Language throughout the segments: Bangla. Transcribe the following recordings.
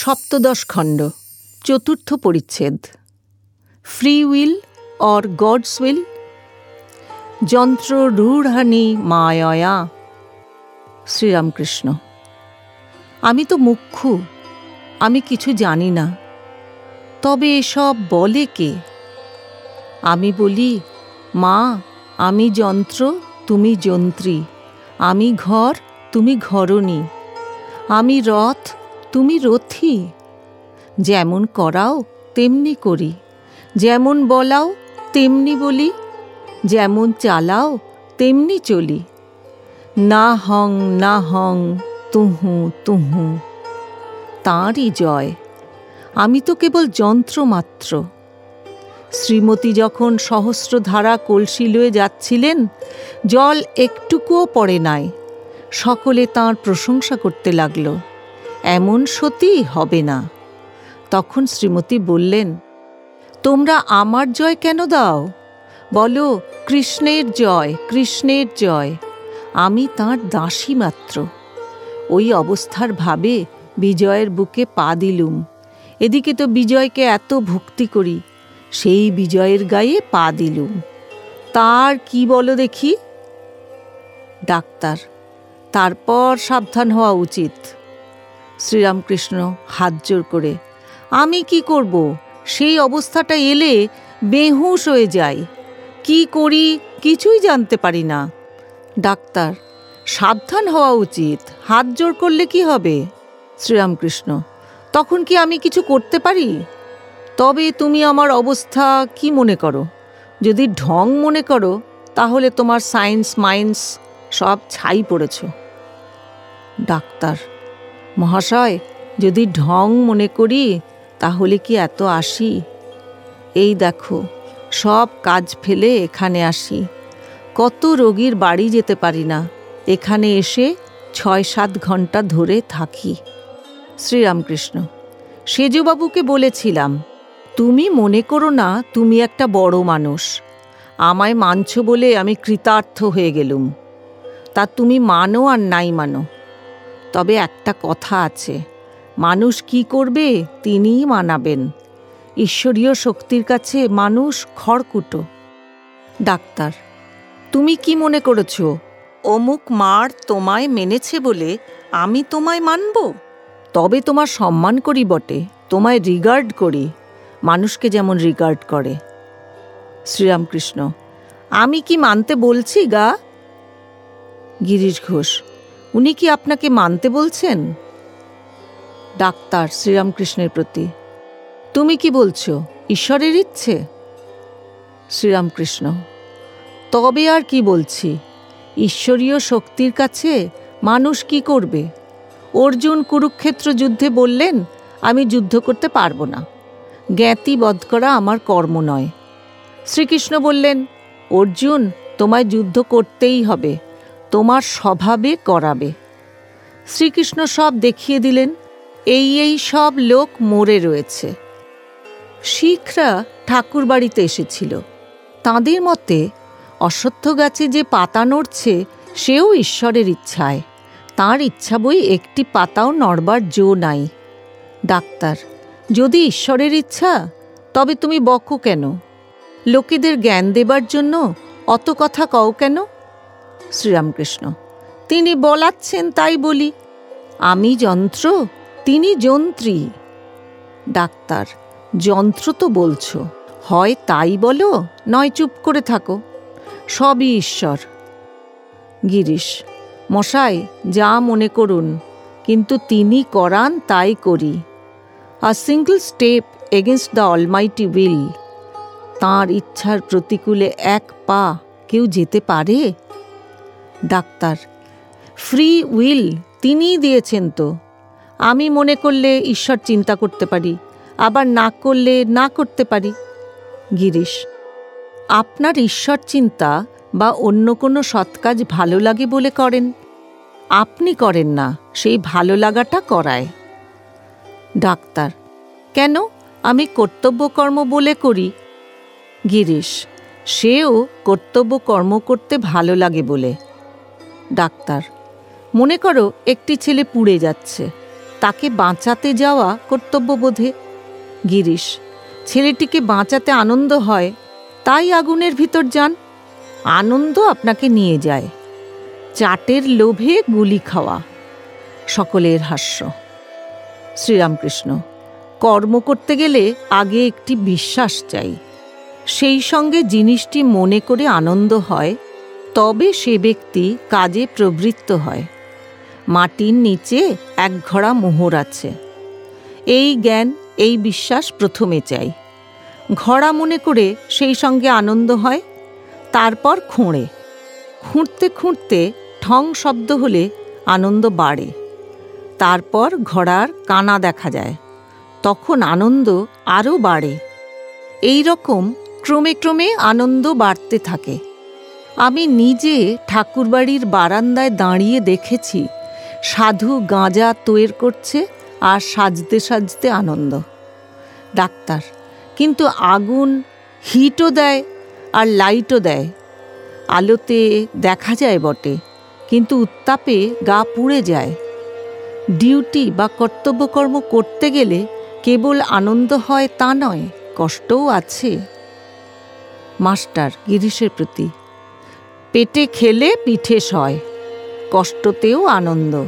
সপ্তদশ খণ্ড, চতুর্থ পরিচ্ছেদ। Free will or God's will যন্ত্র রূঢ়ানি মায়া শ্রীরামকৃষ্ণ, আমি তো মুখ্য, আমি কিছু জানি না। তবে এসব বলে কে? আমি বলি, মা, আমি যন্ত্র, তুমি যন্ত্রী, আমি ঘর, তুমি ঘরণী, আমি রথ তুমি রথি। যেমন করাও, তেমনি করি। যেমন বলাও, তেমনি বলি। যেমন চালাও, তেমনি চলি। না হং না হং, তুহু তুহু। তাঁরই জয়। আমি তো কেবল যন্ত্রমাত্র। শ্রীমতী যখন সহস্রধারা কলসি লয়ে যাচ্ছিলেন, জল একটুকুও পড়ে নাই। সকলে তাঁর প্রশংসা করতে লাগল। এমন সতী হবে না। তখন শ্রীমতী বললেন, তোমরা আমার জয় কেন দাও? বলো, কৃষ্ণের জয় কৃষ্ণের জয়, আমি তাঁর দাসী মাত্র। ওই অবস্থার ভাবে বিজয়ের বুকে পা দিলুম। এদিকে তো বিজয়কে এত ভক্তি করি, সেই বিজয়ের গায়ে পা দিলুম। তার কি বলো দেখি? ডাক্তার, তারপর সাবধান হওয়া উচিত। শ্রীরামকৃষ্ণ হাত জোর করে, আমি কি করব? সেই অবস্থাটা এলে বেহুশ হয়ে যাই। কি করি কিছুই জানতে পারি না। ডাক্তার, সাবধান হওয়া উচিত। হাত জোর করলে কি হবে? শ্রীরামকৃষ্ণ, তখন কি আমি কিছু করতে পারি? তবে তুমি আমার অবস্থা কি মনে করো? যদি ঢং মনে করো, তাহলে তোমার সায়েন্স মাইন্স সব ছাই পড়েছ। ডাক্তার মহাশয়, যদি ঢং মনে করি, তাহলে কি এত আসি? এই দেখো, সব কাজ ফেলে এখানে আসি। কত রোগীর বাড়ি যেতে পারি না, এখানে এসে ছয় সাত ঘণ্টা ধরে থাকি। শ্রীরামকৃষ্ণ, সেজুবাবুকে বলেছিলাম, তুমি মনে করো না, তুমি একটা বড় মানুষ। আমায় মানছ বলে আমি কৃতার্থ হয়ে গেলুম। তা তুমি মানো আর নাই মানো। তবে একটা কথা আছে। মানুষ কি করবে তিনিই মানাবেন। ঈশ্বরীয় শক্তির কাছে মানুষ খড়কুটো। ডাক্তার, তুমি কি মনে করেছ, অমুক মার তোমায় মেনেছে বলে আমি তোমায় মানব? তবে তোমার সম্মান করি বটে, তোমায় রিগার্ড করি, মানুষকে যেমন রিগার্ড করে। শ্রীরামকৃষ্ণ, আমি কি মানতে বলছি গা? গিরিশ ঘোষ উনি কি আপনাকে মানতে বলছেন? ডাক্তার শ্রীরামকৃষ্ণের প্রতি। তুমি কি বলছো, ঈশ্বরের ইচ্ছে? শ্রীরামকৃষ্ণ, তবে আর কি বলছি? ঈশ্বরীয় শক্তির কাছে মানুষ কি করবে? অর্জুন কুরুক্ষেত্র যুদ্ধে বললেন, আমি যুদ্ধ করতে পারব না। জ্ঞাতি বধ করা আমার কর্ম নয়। শ্রীকৃষ্ণ বললেন, অর্জুন, তোমায় যুদ্ধ করতেই হবে। তোমার স্বভাবে করাবে। শ্রীকৃষ্ণ সব দেখিয়ে দিলেন, এই এই সব লোক মরে রয়েছে। শিখরা ঠাকুর বাড়িতে এসেছিল। তাঁদের মতে, অশ্বত্থ গাছে যে পাতা নড়ছে, সেও ঈশ্বরের ইচ্ছায়। তার ইচ্ছা বই একটি পাতাও নড়বার জো নাই। ডাক্তার, যদি ঈশ্বরের ইচ্ছা, তবে তুমি বকো কেন? লোকেদের জ্ঞান দেবার জন্য অত কথা কও কেন? শ্রীরামকৃষ্ণ। তিনি বলাচ্ছেন তাই বলি, আমি যন্ত্র, তিনি যন্ত্রী। ডাক্তার, যন্ত্র তো বলছো, হয় তাই বলো, নয় চুপ করে থাকো। সবই ঈশ্বর। গিরিশ, মশাই, যা মনে করুন, কিন্তু তিনি করান তাই করি। A single step against the almighty will তাঁর ইচ্ছার প্রতিকূলে এক পা কেউ যেতে পারে? ডাক্তার। ফ্রি উইল তিনিই দিয়েছেন তো। আমি মনে করলে ঈশ্বর চিন্তা করতে পারি, আবার না করলে না করতে পারি। গিরিশ, আপনার ঈশ্বর চিন্তা বা অন্য কোনো সৎকাজ ভালো লাগে বলে করেন? আপনি করেন না, সেই ভালো লাগাটা করায়। ডাক্তার, কেন? আমি কর্তব্যকর্ম বলে করি। গিরিশ, সেও কর্তব্য কর্ম করতে ভালো লাগে বলে। ডাক্তার। মনে করো একটি ছেলে পুড়ে যাচ্ছে। তাকে বাঁচাতে যাওয়া কর্তব্যবোধে। গিরিশ, ছেলেটিকে বাঁচাতে আনন্দ হয়, তাই আগুনের ভিতর যান। আনন্দ আপনাকে নিয়ে যায়। চাটের লোভে গুলি খাওয়া। সকলের হাস্য। শ্রীরামকৃষ্ণ, কর্ম করতে গেলে আগে একটি বিশ্বাস চাই। সেই সঙ্গে জিনিসটি মনে করে আনন্দ হয়। তবে সে ব্যক্তি কাজে প্রবৃত্ত হয়। মাটির নিচে এক ঘড়া মোহর আছে। এই জ্ঞান, এই বিশ্বাস প্রথমে চাই। ঘড়া মনে করে সেই সঙ্গে আনন্দ হয়, তারপর খুঁড়ে। খুঁড়তে খুঁড়তে ঠং শব্দ হলে আনন্দ বাড়ে। তারপর ঘোড়ার কানা দেখা যায়। তখন আনন্দ আরও বাড়ে। এই রকম ক্রমে ক্রমে আনন্দ বাড়তে থাকে। আমি নিজে ঠাকুরবাড়ির বারান্দায় দাঁড়িয়ে দেখেছি। সাধু গাঁজা তৈর করছে আর সাজতে সাজতে আনন্দ। ডাক্তার, কিন্তু আগুন হিটও দেয় আর লাইটও দেয়। আলোতে দেখা যায় বটে, কিন্তু উত্তাপে গা পুড়ে যায়। ডিউটি বা কর্তব্যকর্ম করতে গেলে কেবল আনন্দ হয় তা নয়, কষ্টও আছে। মাস্টার, গিরিশের প্রতি। পেটে খেলে পিঠে সয়, কষ্টতেও আনন্দ।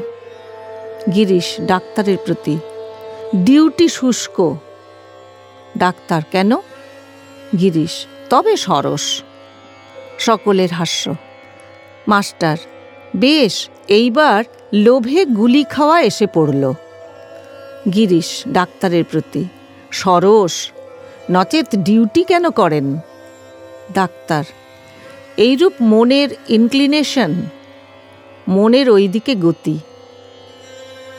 গিরিশ ডাক্তারের প্রতি, ডিউটি শুষ্ক। ডাক্তার কেন? গিরিশ, তবে সরস। সকলের হাস্য। মাস্টার, বেশ, এইবার লোভে গুলি খাওয়া এসে পড়ল। গিরিশ ডাক্তারের প্রতি, সরস, নচেত ডিউটি কেন করেন? ডাক্তার এইরূপ মনের ইনক্লিনেশন মনের ওই দিকে গতি।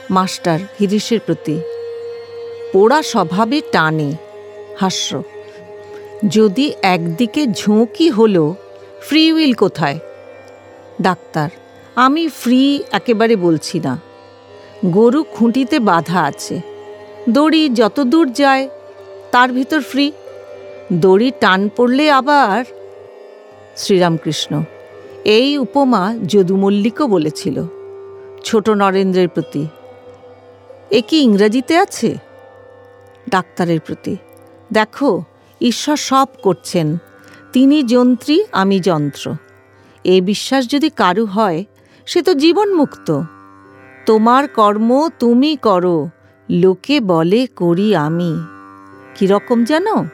মাস্টার গিরিশের প্রতি পোড়া স্বভাবে টানে, হাস্য। যদি একদিকে ঝোঁকি হলো ফ্রি উইল কোথায়? ডাক্তার, আমি ফ্রি একেবারে বলছি না। গরু খুঁটিতে বাধা আছে। দড়ি যত দূর যায়, তার ভিতর ফ্রি দড়ি টান পড়লে আবার শ্রীরামকৃষ্ণ। এই উপমা যদুমল্লিকও বলেছিল, ছোট নরেন্দ্রের প্রতি। এ কি ইংরাজিতে আছে? ডাক্তারের প্রতি। দেখো, ঈশ্বর সব করছেন। তিনি যন্ত্রী, আমি যন্ত্র। এ বিশ্বাস যদি কারু হয়, সে তো জীবনমুক্ত। তোমার কর্ম তুমি করো, লোকে বলে করি আমি। কীরকম জানো?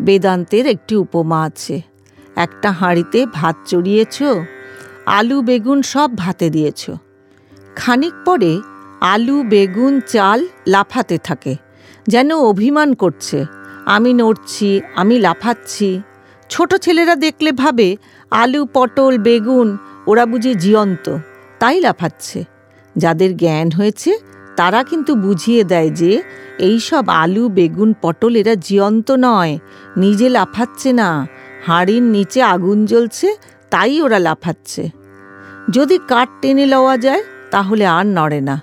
বেদান্তের একটি উপমা আছে। একটা হাঁড়িতে ভাত চড়িয়েছ, আলু, বেগুন সব ভাতে দিয়েছ। খানিক পরে আলু, বেগুন, চাল লাফাতে থাকে, যেন অভিমান করছে, আমি নড়ছি, আমি লাফাচ্ছি। ছোট ছেলেরা দেখলে ভাবে, আলু, পটল, বেগুন, ওরা বুঝি জিয়ন্ত তাই লাফাচ্ছে। যাদের জ্ঞান হয়েছে, তারা কিন্তু বুঝিয়ে দেয় যে এই সব আলু, বেগুন, পটল এরা জিয়ন্ত নয়, নিজে লাফাচ্ছে না। হাড়ির নিচে আগুন জ্বলছে, তাই ওরা লাফাচ্ছে। যদি কাঠ টেনে লওয়া যায়, তাহলে আর নড়ে না।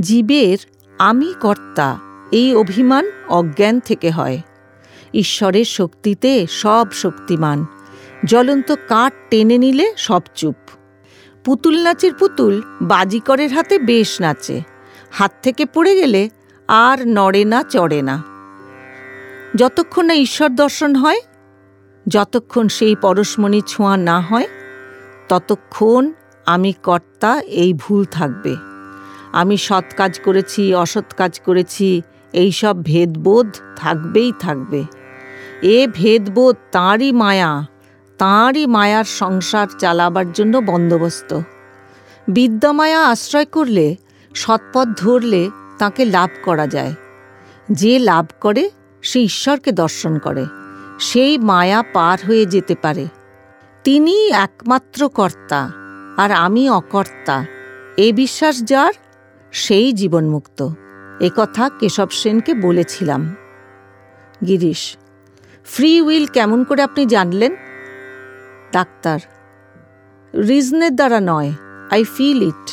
জীবের আমি কর্তা, এই অভিমান অজ্ঞান থেকে হয়। ঈশ্বরের শক্তিতে সব শক্তিমান। জ্বলন্ত কাঠ টেনে নিলে সব চুপ। পুতুল নাচের পুতুল বাজিকরের হাতে বেশ নাচে। হাত থেকে পড়ে গেলে আর নড়ে না, চড়ে না। যতক্ষণ না ঈশ্বর দর্শন হয় যতক্ষণ সেই পরশমণি ছোঁয়া না হয়, ততক্ষণ আমি কর্তা এই ভুল থাকবে। আমি সৎ কাজ করেছি, অসৎ কাজ করেছি এই সব ভেদবোধ থাকবেই থাকবে। এ ভেদবোধ তাঁরই মায়া, তাঁরই মায়ার সংসার চালাবার জন্য বন্দোবস্ত। বিদ্যামায়া আশ্রয় করলে, সৎপথ ধরলে তাকে লাভ করা যায়। যে লাভ করে, সে ঈশ্বরকে দর্শন করে। সেই মায়া পার হয়ে যেতে পারে। তিনি একমাত্র কর্তা, আর আমি অকর্তা। এ বিশ্বাস যার, সেই জীবনমুক্ত। কথা কেশব সেনকে বলেছিলাম। গিরিশ, ফ্রি উইল কেমন করে আপনি জানলেন? ডাক্তার, রিজনের দ্বারা নয়, I feel it.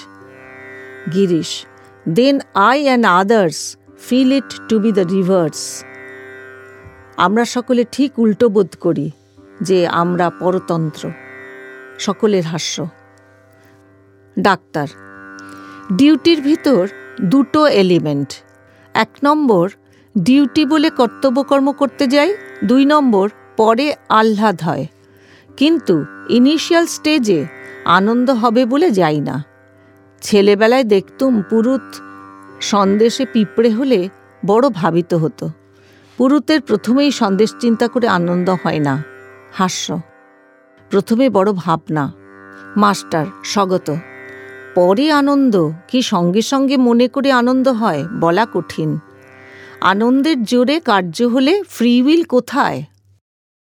Girish, then I and others feel it to be the reverse. আমরা সকলে ঠিক উল্টো বোধ করি যে আমরা পরতন্ত্র, সকলের হাস্য। ডাক্তার, ডিউটির ভিতর দুটো এলিমেন্ট। এক নম্বর, ডিউটি বলে কর্তব্যকর্ম করতে যাই, দুই নম্বর, পরে আহ্লাদ হয়। কিন্তু ইনিশিয়াল স্টেজে আনন্দ হবে বলে যাই না। ছেলেবেলায় দেখতুম পুরুত সন্দেশে পিঁপড়ে হলে বড় ভাবিত হতো। পুরুতের প্রথমেই সন্দেশ চিন্তা করে আনন্দ হয় না, হাস্য। প্রথমে বড় ভাবনা, মাস্টার, স্বগত। পরে আনন্দ, কি সঙ্গে সঙ্গে মনে করে আনন্দ হয়, বলা কঠিন। আনন্দের জোরে কার্য হলে ফ্রি উইল কোথায়?